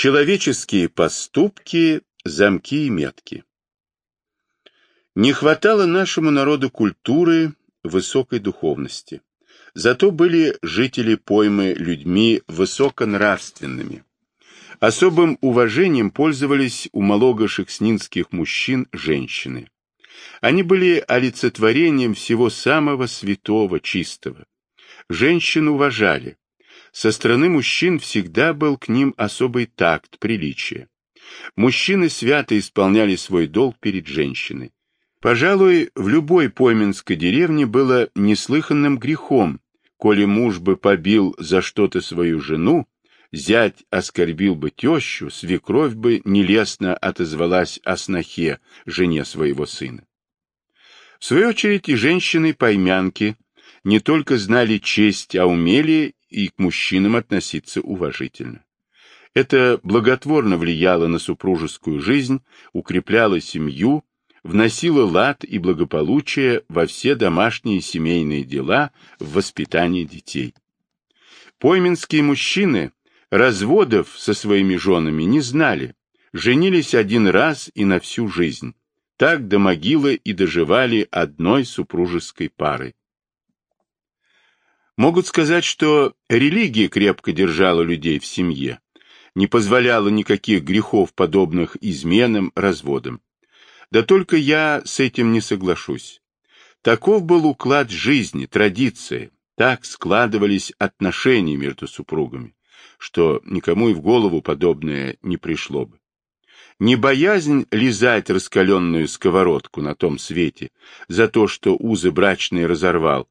Человеческие поступки, замки и метки. Не хватало нашему народу культуры, высокой духовности. Зато были жители поймы людьми высоконравственными. Особым уважением пользовались у малого-шекснинских мужчин женщины. Они были олицетворением всего самого святого, чистого. Женщин уважали, со стороны мужчин всегда был к ним особый такт, приличие. Мужчины свято исполняли свой долг перед женщиной. Пожалуй, в любой пойменской деревне было неслыханным грехом, коли муж бы побил за что-то свою жену, зять оскорбил бы тещу, свекровь бы нелестно отозвалась о снохе, жене своего сына. В свою очередь и женщины-поймянки не только знали честь, а умели и к мужчинам относиться уважительно. Это благотворно влияло на супружескую жизнь, укрепляло семью, вносило лад и благополучие во все домашние семейные дела в воспитании детей. Пойменские мужчины разводов со своими женами не знали, женились один раз и на всю жизнь. Так до могилы и доживали одной супружеской парой. Могут сказать, что религия крепко держала людей в семье, не позволяла никаких грехов, подобных изменам, разводам. Да только я с этим не соглашусь. Таков был уклад жизни, традиции, так складывались отношения между супругами, что никому и в голову подобное не пришло бы. Не боязнь лизать раскаленную сковородку на том свете за то, что узы брачные разорвал,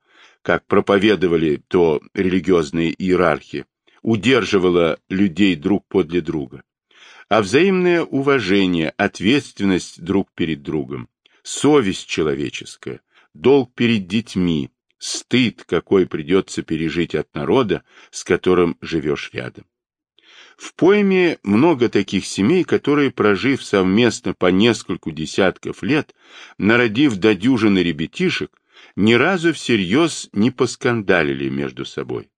как проповедовали то религиозные иерархи, удерживала людей друг подле друга, а взаимное уважение, ответственность друг перед другом, совесть человеческая, долг перед детьми, стыд, какой придется пережить от народа, с которым живешь рядом. В пойме много таких семей, которые, прожив совместно по нескольку десятков лет, народив до дюжины ребятишек, ни разу всерьез не поскандалили между собой.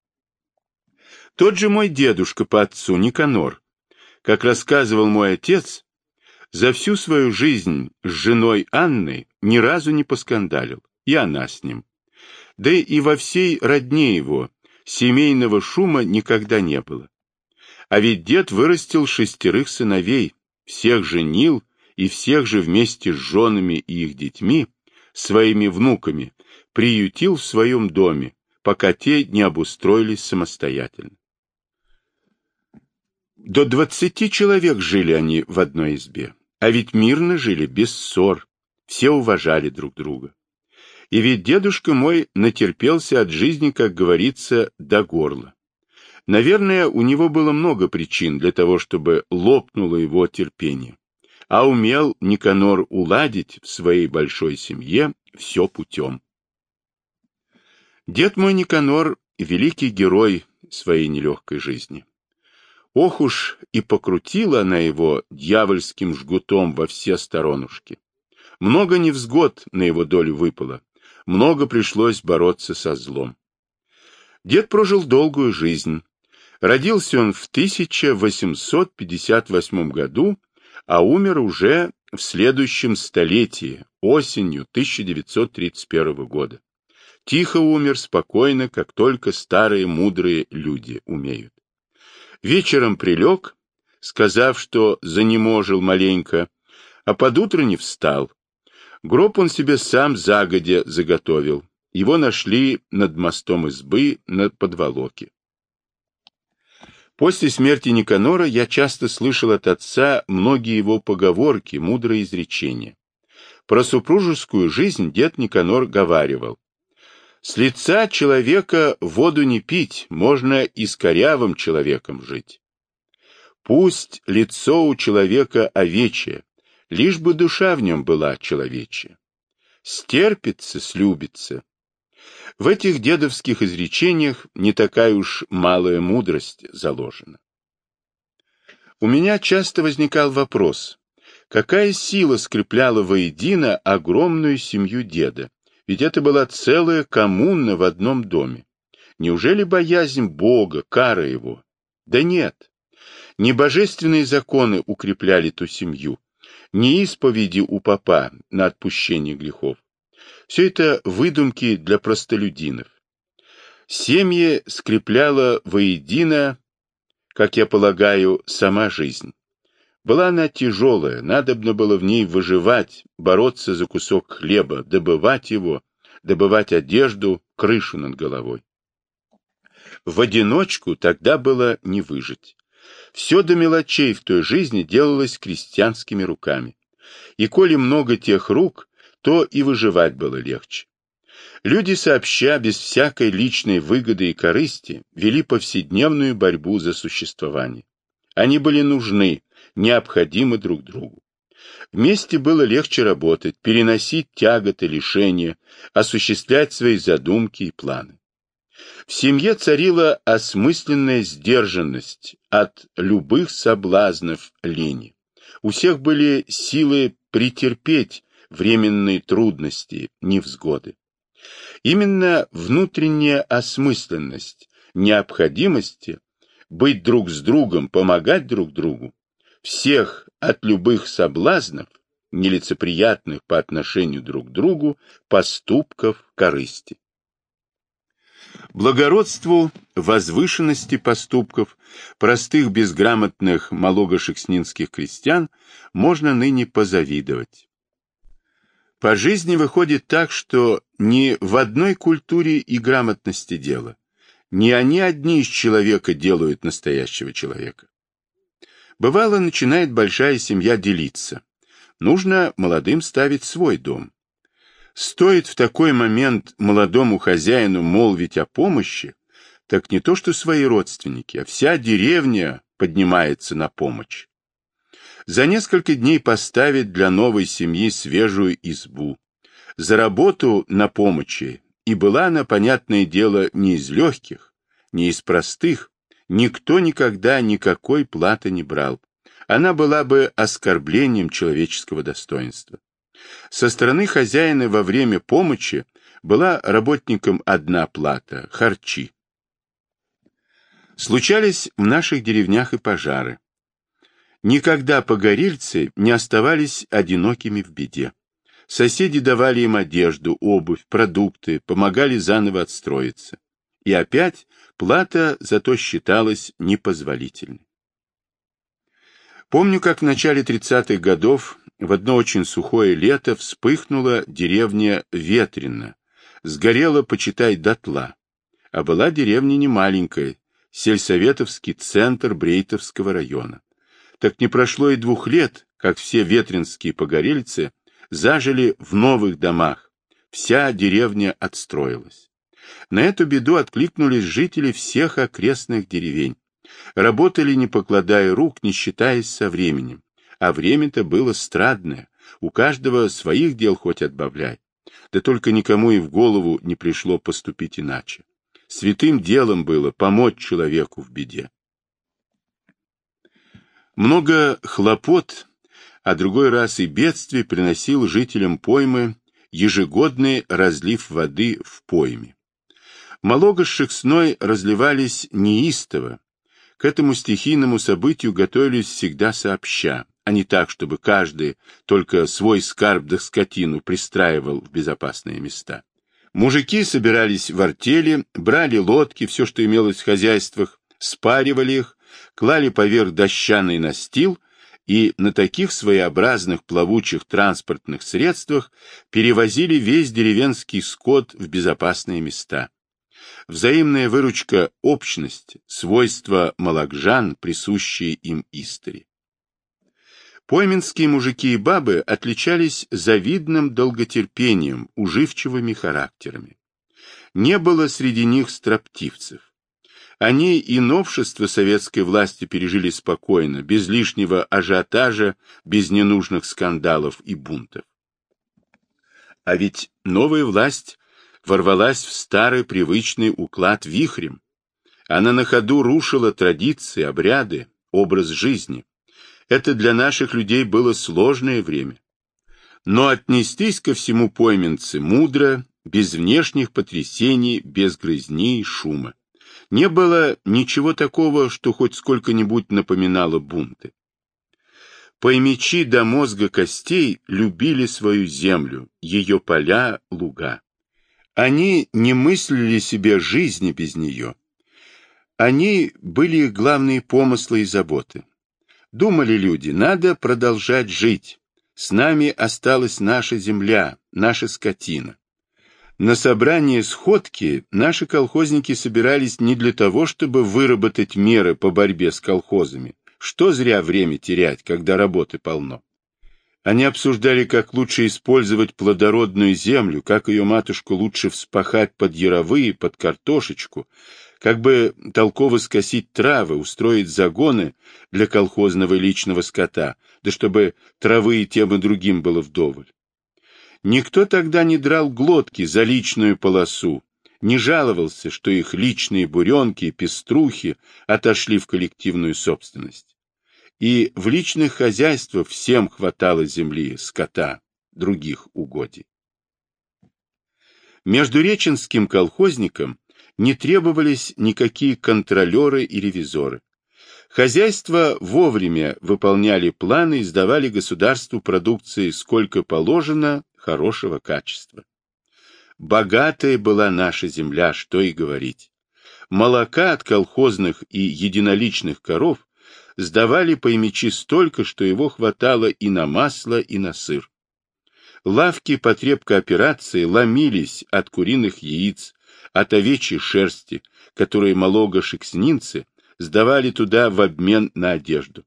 Тот же мой дедушка по отцу Никанор, как рассказывал мой отец, за всю свою жизнь с женой Анной ни разу не поскандалил, и она с ним. Да и во всей родне его семейного шума никогда не было. А ведь дед вырастил шестерых сыновей, всех женил и всех же вместе с женами и их детьми своими внуками приютил в своем доме, пока те не обустроились самостоятельно. До двадцати человек жили они в одной избе, а ведь мирно жили, без ссор, все уважали друг друга. И ведь дедушка мой натерпелся от жизни, как говорится, до горла. Наверное, у него было много причин для того, чтобы лопнуло его терпение а умел Никанор уладить в своей большой семье все путем. Дед мой Никанор — великий герой своей нелегкой жизни. Ох уж и покрутила она его дьявольским жгутом во все сторонушки. Много невзгод на его долю выпало, много пришлось бороться со злом. Дед прожил долгую жизнь. Родился он в 1858 году а умер уже в следующем столетии, осенью 1931 года. Тихо умер, спокойно, как только старые мудрые люди умеют. Вечером прилег, сказав, что занеможил маленько, а под утро не встал. Гроб он себе сам загодя заготовил. Его нашли над мостом избы на подволоке. После смерти Никанора я часто слышал от отца многие его поговорки, мудрые изречения. Про супружескую жизнь дед Никанор говаривал. С лица человека воду не пить, можно и с корявым человеком жить. Пусть лицо у человека овечье, лишь бы душа в нем была человечья. Стерпится, слюбится, в этих дедовских изречениях не такая уж малая мудрость заложена. У меня часто возникал вопрос, какая сила скрепляла воедино огромную семью деда, ведь это была целая коммуна в одном доме. Неужели боязнь Бога, кара его? Да нет. Не божественные законы укрепляли ту семью, не исповеди у папа на отпущение грехов. Все это выдумки для простолюдинов. Семьи скрепляла воедино, как я полагаю, сама жизнь. Была она тяжелая, надобно было в ней выживать, бороться за кусок хлеба, добывать его, добывать одежду, крышу над головой. В одиночку тогда было не выжить. Все до мелочей в той жизни делалось крестьянскими руками. И коли много тех рук, то и выживать было легче. Люди сообща, без всякой личной выгоды и корысти, вели повседневную борьбу за существование. Они были нужны, необходимы друг другу. Вместе было легче работать, переносить тяготы, лишения, осуществлять свои задумки и планы. В семье царила осмысленная сдержанность от любых соблазнов лени. У всех были силы претерпеть временные трудности, невзгоды. Именно внутренняя осмысленность необходимости быть друг с другом, помогать друг другу, всех от любых соблазнов, нелицеприятных по отношению друг к другу, поступков корысти. Благородству, возвышенности поступков простых безграмотных малого-шекснинских крестьян можно ныне позавидовать. По жизни выходит так, что не в одной культуре и грамотности дело. Не они одни из человека делают настоящего человека. Бывало, начинает большая семья делиться. Нужно молодым ставить свой дом. Стоит в такой момент молодому хозяину молвить о помощи, так не то что свои родственники, а вся деревня поднимается на помощь. За несколько дней поставить для новой семьи свежую избу. За работу на помощи, и была она, понятное дело, не из легких, не из простых, никто никогда никакой платы не брал. Она была бы оскорблением человеческого достоинства. Со стороны хозяина во время помощи была работникам одна плата – харчи. Случались в наших деревнях и пожары. Никогда погорельцы не оставались одинокими в беде. Соседи давали им одежду, обувь, продукты, помогали заново отстроиться. И опять плата зато считалась непозволительной. Помню, как в начале 30-х годов в одно очень сухое лето вспыхнула деревня Ветрина, сгорела, почитай, дотла. А была деревня не маленькая, сельсоветовский центр Брейтовского района. Так не прошло и двух лет, как все ветринские погорельцы зажили в новых домах, вся деревня отстроилась. На эту беду откликнулись жители всех окрестных деревень. Работали, не покладая рук, не считаясь со временем. А время-то было страдное, у каждого своих дел хоть отбавляй. Да только никому и в голову не пришло поступить иначе. Святым делом было помочь человеку в беде. Много хлопот, а другой раз и бедствий приносил жителям поймы ежегодный разлив воды в пойме. Малога с Шексной разливались неистово, к этому стихийному событию готовились всегда сообща, а не так, чтобы каждый только свой скарб да скотину пристраивал в безопасные места. Мужики собирались в артели, брали лодки, все, что имелось в хозяйствах, спаривали их, клали поверх дощаный настил и на таких своеобразных плавучих транспортных средствах перевозили весь деревенский скот в безопасные места. Взаимная выручка – общность, свойства малакжан, присущие им истори. Пойменские мужики и бабы отличались завидным долготерпением, уживчивыми характерами. Не было среди них строптивцев. Они и новшества советской власти пережили спокойно, без лишнего ажиотажа, без ненужных скандалов и бунтов. А ведь новая власть ворвалась в старый привычный уклад вихрем. Она на ходу рушила традиции, обряды, образ жизни. Это для наших людей было сложное время. Но отнестись ко всему пойменцы мудро, без внешних потрясений, без грызни и шума. Не было ничего такого, что хоть сколько-нибудь напоминало бунты. Поймечи до мозга костей любили свою землю, ее поля, луга. Они не мыслили себе жизни без нее. Они были их главные помыслы и заботы. Думали люди, надо продолжать жить. С нами осталась наша земля, наша скотина. На собрании сходки наши колхозники собирались не для того, чтобы выработать меры по борьбе с колхозами. Что зря время терять, когда работы полно. Они обсуждали, как лучше использовать плодородную землю, как ее матушку лучше вспахать под яровые, под картошечку, как бы толково скосить травы, устроить загоны для колхозного личного скота, да чтобы травы и тем и другим было вдоволь. Никто тогда не драл глотки за личную полосу, не жаловался, что их личные буренки и пеструхи отошли в коллективную собственность. И в личных хозяйствах всем хватало земли, скота, других угодий. Между реченским колхозникам не требовались никакие контролеры и ревизоры. Хозяйства вовремя выполняли планы и сдавали государству продукции сколько положено хорошего качества. Богатая была наша земля, что и говорить. Молока от колхозных и единоличных коров сдавали поймечи столько, что его хватало и на масло, и на сыр. Лавки потреб кооперации ломились от куриных яиц, от овечьей шерсти, которые малого-шекснинцы сдавали туда в обмен на одежду.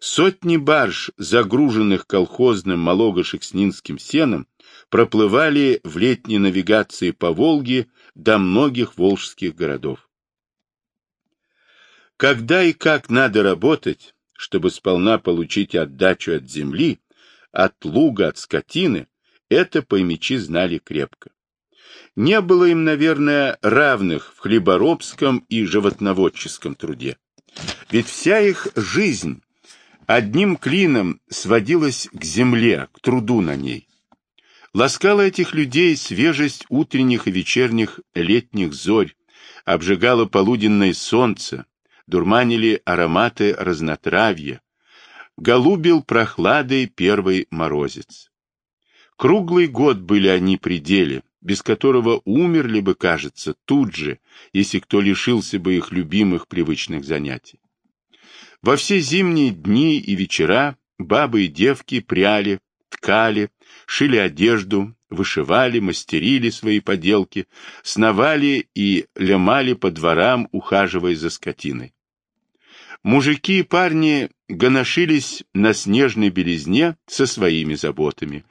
Сотни барж, загруженных колхозным малого-шекснинским сеном, проплывали в летней навигации по Волге до многих волжских городов. Когда и как надо работать, чтобы сполна получить отдачу от земли, от луга, от скотины, это поймичи знали крепко. Не было им, наверное, равных в хлеборобском и животноводческом труде. Ведь вся их жизнь одним клином сводилась к земле, к труду на ней. Ласкала этих людей свежесть утренних и вечерних летних зорь, обжигало полуденное солнце, дурманили ароматы разнотравья, голубил прохладой первый морозец. Круглый год были они при деле, без которого умерли бы, кажется, тут же, если кто лишился бы их любимых привычных занятий. Во все зимние дни и вечера бабы и девки пряли, ткали, шили одежду, вышивали, мастерили свои поделки, сновали и лямали по дворам, ухаживая за скотиной. Мужики и парни гоношились на снежной белизне со своими заботами,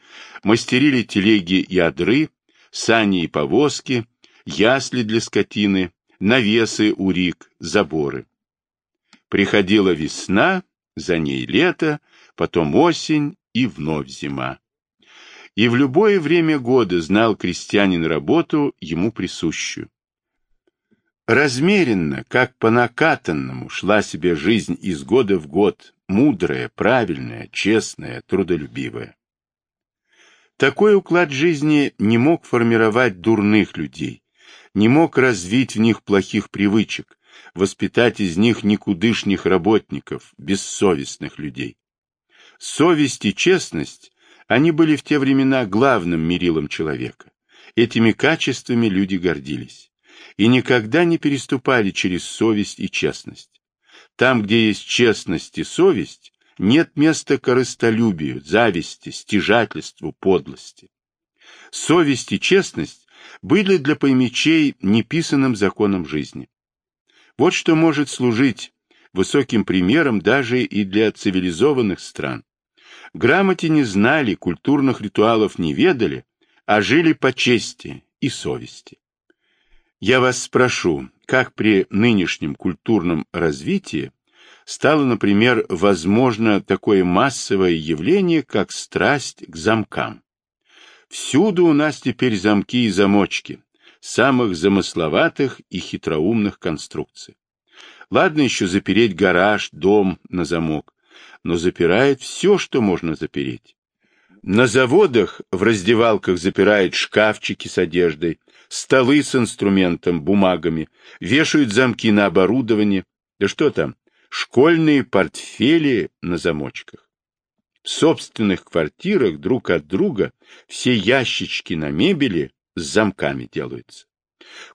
мастерили телеги и одры, сани и повозки, ясли для скотины, навесы у рик, заборы. Приходила весна, за ней лето, потом осень и вновь зима. И в любое время года знал крестьянин работу ему присущую. Размеренно, как по накатанному, шла себе жизнь из года в год, мудрая, правильная, честная, трудолюбивая. Такой уклад жизни не мог формировать дурных людей, не мог развить в них плохих привычек, воспитать из них никудышних работников, бессовестных людей. Совесть и честность, они были в те времена главным мерилом человека. Этими качествами люди гордились и никогда не переступали через совесть и честность. Там, где есть честность и совесть, нет места корыстолюбию, зависти, стяжательству, подлости. Совесть и честность были для поймечей неписанным законом жизни. Вот что может служить высоким примером даже и для цивилизованных стран. Грамоте не знали, культурных ритуалов не ведали, а жили по чести и совести. Я вас спрошу, как при нынешнем культурном развитии стало, например, возможно такое массовое явление, как страсть к замкам? Всюду у нас теперь замки и замочки, самых замысловатых и хитроумных конструкций. Ладно еще запереть гараж, дом на замок, но запирает все, что можно запереть. На заводах в раздевалках запирает шкафчики с одеждой, столы с инструментом, бумагами, вешают замки на оборудование. Да что там, школьные портфели на замочках. В собственных квартирах друг от друга все ящички на мебели с замками делаются.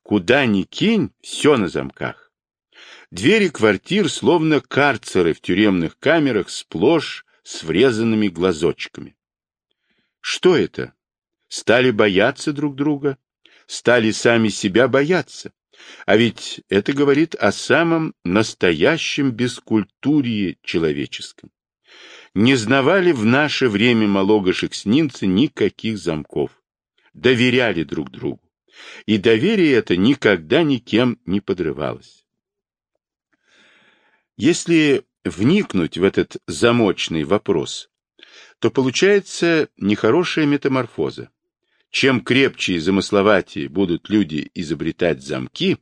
Куда ни кинь, все на замках. Двери квартир, словно карцеры в тюремных камерах, сплошь с врезанными глазочками. Что это? Стали бояться друг друга? Стали сами себя бояться? А ведь это говорит о самом настоящем бескультурье человеческом. Не знавали в наше время малого-шекснинцы никаких замков. Доверяли друг другу. И доверие это никогда никем не подрывалось. Если вникнуть в этот замочный вопрос, то получается нехорошая метаморфоза. Чем крепче и замысловатее будут люди изобретать замки,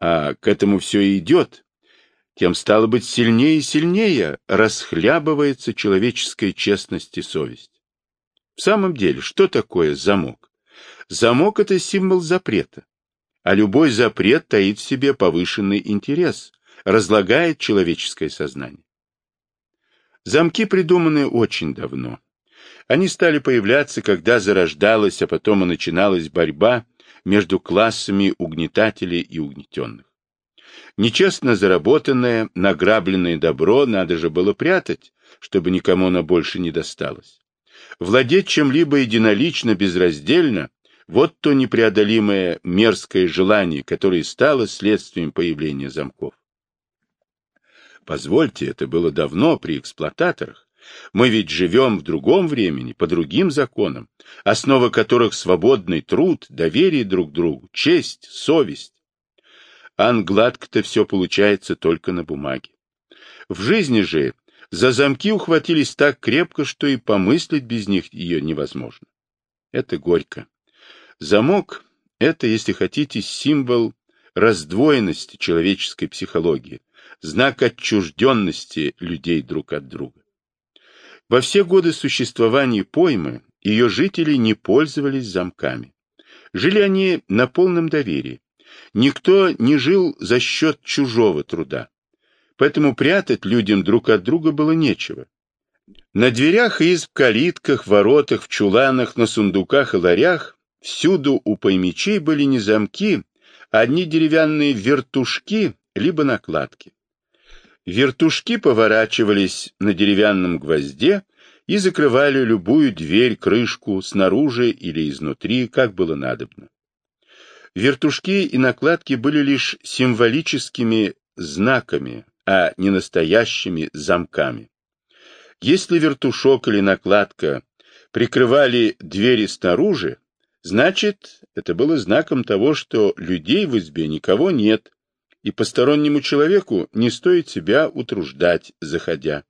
а к этому все и идет, тем, стало быть, сильнее и сильнее расхлябывается человеческая честность и совесть. В самом деле, что такое замок? Замок — это символ запрета, а любой запрет таит в себе повышенный интерес, разлагает человеческое сознание. Замки придуманы очень давно. Они стали появляться, когда зарождалась, а потом и начиналась борьба между классами угнетателей и угнетенных. Нечестно заработанное, награбленное добро надо же было прятать, чтобы никому оно больше не досталось. Владеть чем-либо единолично, безраздельно – вот то непреодолимое мерзкое желание, которое стало следствием появления замков. Позвольте, это было давно при эксплуататорах. Мы ведь живем в другом времени, по другим законам, основа которых свободный труд, доверие друг другу, честь, совесть. Ан гладко-то все получается только на бумаге. В жизни же за замки ухватились так крепко, что и помыслить без них ее невозможно. Это горько. Замок — это, если хотите, символ раздвоенности человеческой психологии, знак отчужденности людей друг от друга. Во все годы существования поймы ее жители не пользовались замками. Жили они на полном доверии. Никто не жил за счет чужого труда. Поэтому прятать людям друг от друга было нечего. На дверях изб, калитках, воротах, в чуланах, на сундуках и ларях всюду у поймичей были не замки, а одни деревянные вертушки, либо накладки. Вертушки поворачивались на деревянном гвозде и закрывали любую дверь, крышку, снаружи или изнутри, как было надобно. Вертушки и накладки были лишь символическими знаками, а не настоящими замками. Если вертушок или накладка прикрывали двери снаружи, значит, это было знаком того, что людей в избе никого нет, и постороннему человеку не стоит себя утруждать, заходя.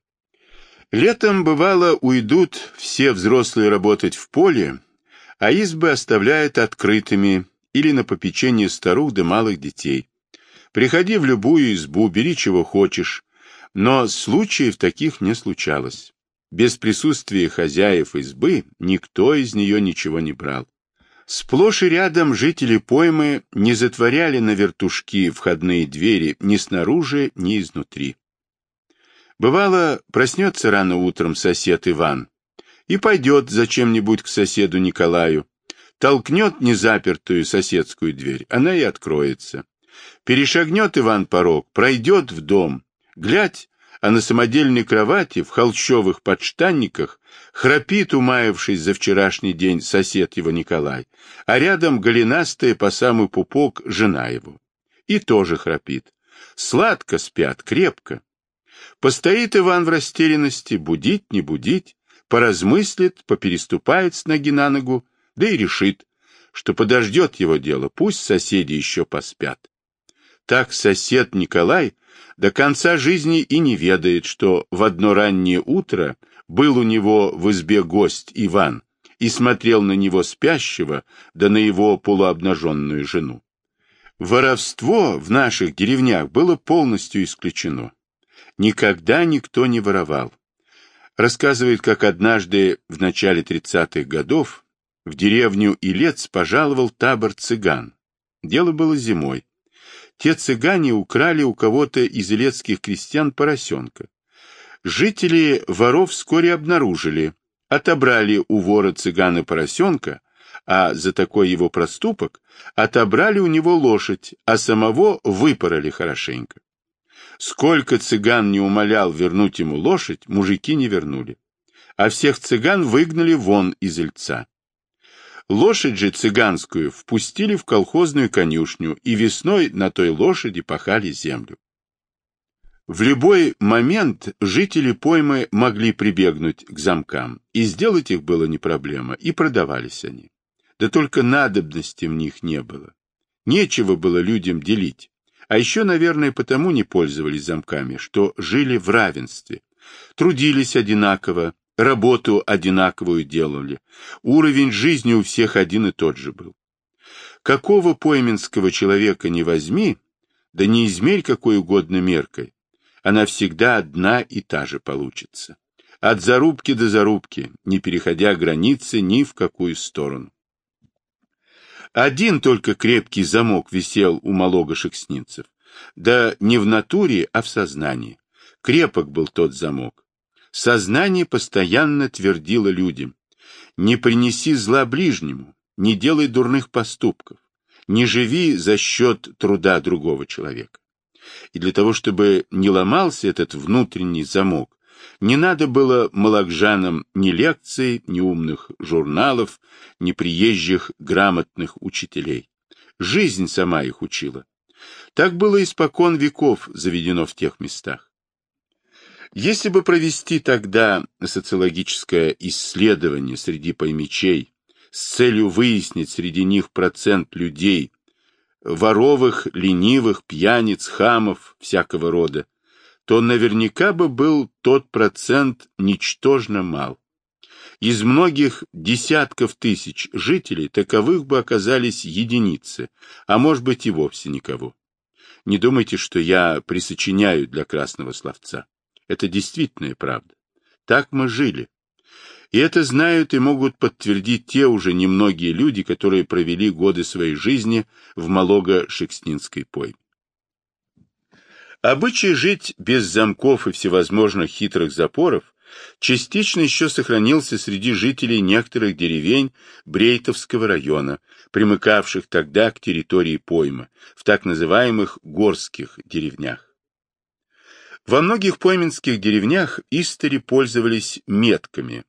Летом, бывало, уйдут все взрослые работать в поле, а избы оставляют открытыми или на попечение старух да малых детей. Приходи в любую избу, бери чего хочешь, но случаев таких не случалось. Без присутствия хозяев избы никто из нее ничего не брал. Сплошь и рядом жители поймы не затворяли на вертушки входные двери ни снаружи, ни изнутри. Бывало, проснется рано утром сосед Иван и пойдет зачем-нибудь к соседу Николаю, толкнет незапертую соседскую дверь, она и откроется. Перешагнет Иван порог, пройдет в дом, глядь, а на самодельной кровати в холщовых подштанниках храпит, умаявшись за вчерашний день, сосед его Николай, а рядом голенастая по самый пупок жена его. И тоже храпит. Сладко спят, крепко. Постоит Иван в растерянности, будить, не будить, поразмыслит, попереступает с ноги на ногу, да и решит, что подождет его дело, пусть соседи еще поспят. Так сосед Николай до конца жизни и не ведает, что в одно раннее утро был у него в избе гость Иван и смотрел на него спящего, да на его полуобнаженную жену. Воровство в наших деревнях было полностью исключено. Никогда никто не воровал. Рассказывает, как однажды в начале тридцатых годов в деревню Илец пожаловал табор цыган. Дело было зимой. Те цыгане украли у кого-то из илецких крестьян поросенка. Жители воров вскоре обнаружили, отобрали у вора цыгана поросенка, а за такой его проступок отобрали у него лошадь, а самого выпороли хорошенько. Сколько цыган не умолял вернуть ему лошадь, мужики не вернули. А всех цыган выгнали вон из Ильца. Лошадь же цыганскую впустили в колхозную конюшню, и весной на той лошади пахали землю. В любой момент жители поймы могли прибегнуть к замкам, и сделать их было не проблема, и продавались они. Да только надобности в них не было. Нечего было людям делить. А еще, наверное, потому не пользовались замками, что жили в равенстве, трудились одинаково, работу одинаковую делали, уровень жизни у всех один и тот же был. Какого пойменского человека не возьми, да не измерь какой угодно меркой, она всегда одна и та же получится. От зарубки до зарубки, не переходя границы ни в какую сторону. Один только крепкий замок висел у малого шекснинцев. Да не в натуре, а в сознании. Крепок был тот замок. Сознание постоянно твердило людям. Не принеси зла ближнему, не делай дурных поступков, не живи за счет труда другого человека. И для того, чтобы не ломался этот внутренний замок, не надо было малакжанам ни лекций, ни умных журналов, ни приезжих грамотных учителей. Жизнь сама их учила. Так было испокон веков заведено в тех местах. Если бы провести тогда социологическое исследование среди поймечей с целью выяснить среди них процент людей, воровых, ленивых, пьяниц, хамов всякого рода, то наверняка бы был тот процент ничтожно мал. Из многих десятков тысяч жителей таковых бы оказались единицы, а может быть и вовсе никого. Не думайте, что я присочиняю для красного словца. Это действительная правда. Так мы жили. И это знают и могут подтвердить те уже немногие люди, которые провели годы своей жизни в Малого-Шекснинской пойме. Обычай жить без замков и всевозможных хитрых запоров частично еще сохранился среди жителей некоторых деревень Брейтовского района, примыкавших тогда к территории поймы, в так называемых горских деревнях. Во многих пойменских деревнях истори пользовались метками.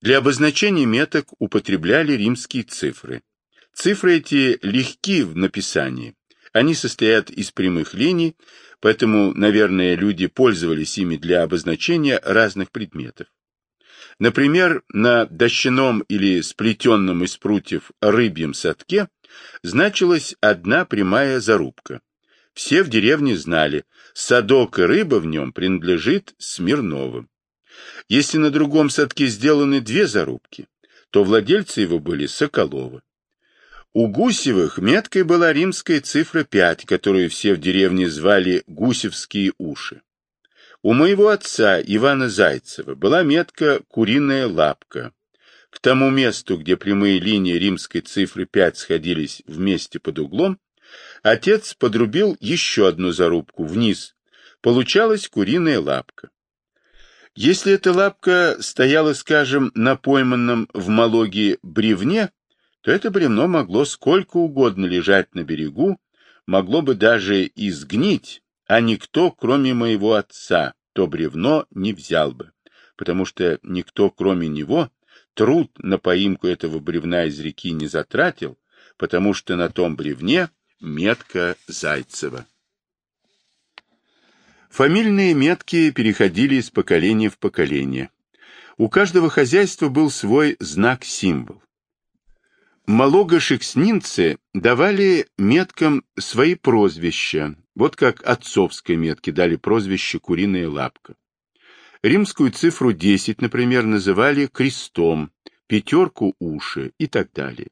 Для обозначения меток употребляли римские цифры. Цифры эти легки в написании. Они состоят из прямых линий, поэтому, наверное, люди пользовались ими для обозначения разных предметов. Например, на дощаном или сплетенном из прутьев рыбьем садке значилась одна прямая зарубка. Все в деревне знали, садок и рыба в нем принадлежит Смирновым. Если на другом садке сделаны две зарубки, то владельцы его были Соколовы. У Гусевых меткой была римская цифра 5, которую все в деревне звали «гусевские уши». У моего отца, Ивана Зайцева, была метка «куриная лапка». К тому месту, где прямые линии римской цифры 5 сходились вместе под углом, отец подрубил еще одну зарубку вниз. Получалась куриная лапка. Если эта лапка стояла, скажем, на пойманном в Малоге бревне, то это бревно могло сколько угодно лежать на берегу, могло бы даже и сгнить, а никто, кроме моего отца, то бревно не взял бы, потому что никто, кроме него, труд на поимку этого бревна из реки не затратил, потому что на том бревне метка Зайцева. Фамильные метки переходили из поколения в поколение. У каждого хозяйства был свой знак-символ. Малого-шекснинцы давали меткам свои прозвища, вот как отцовской метке дали прозвище «куриная лапка». Римскую цифру 10, например, называли крестом, пятерку уши и так далее.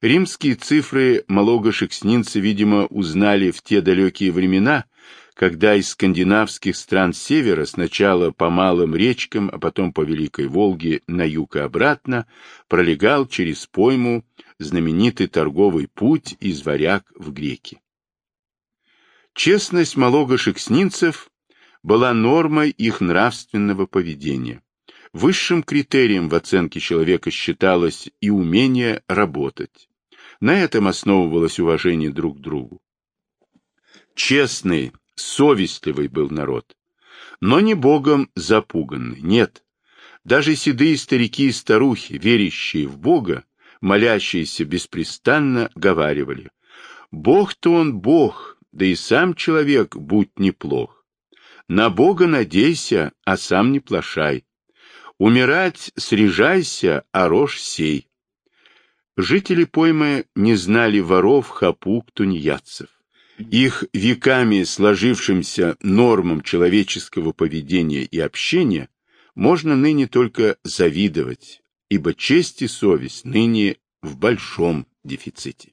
Римские цифры малого-шекснинцы, видимо, узнали в те далекие времена, когда из скандинавских стран севера сначала по малым речкам, а потом по Великой Волге на юг и обратно пролегал через пойму знаменитый торговый путь из варяг в греки. Честность малого-шекснинцев была нормой их нравственного поведения. Высшим критерием в оценке человека считалось и умение работать. На этом основывалось уважение друг к другу. Честный, совестливый был народ, но не Богом запуганный, нет. Даже седые старики и старухи, верящие в Бога, молящиеся беспрестанно, говаривали, «Бог-то он Бог, да и сам человек будь неплох. На Бога надейся, а сам не плашай. Умирать срежайся, а рожь сей». Жители поймы не знали воров, хапук, тунеядцев. Их веками сложившимся нормам человеческого поведения и общения можно ныне только завидовать, ибо честь и совесть ныне в большом дефиците.